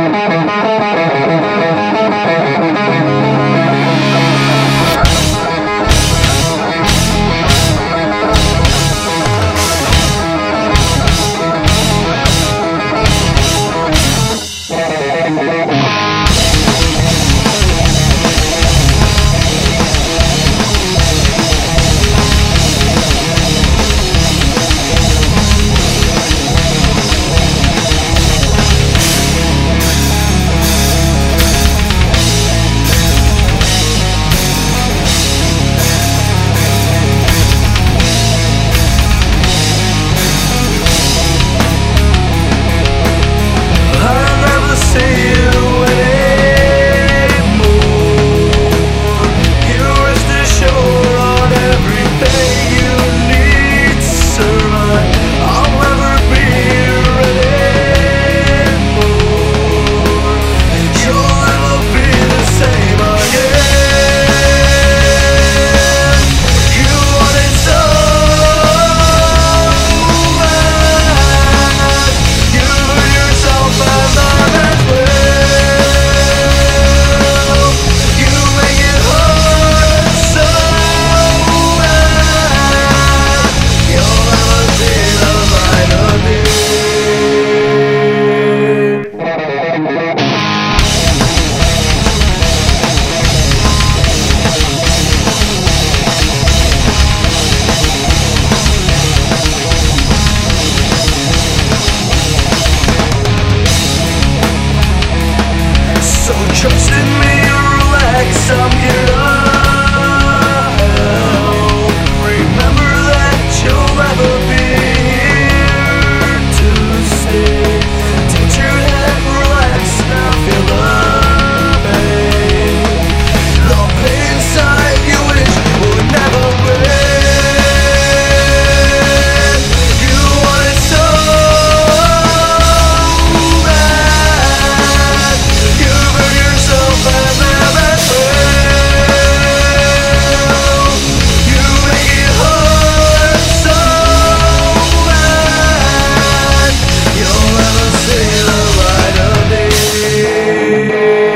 I'll So trust Deus.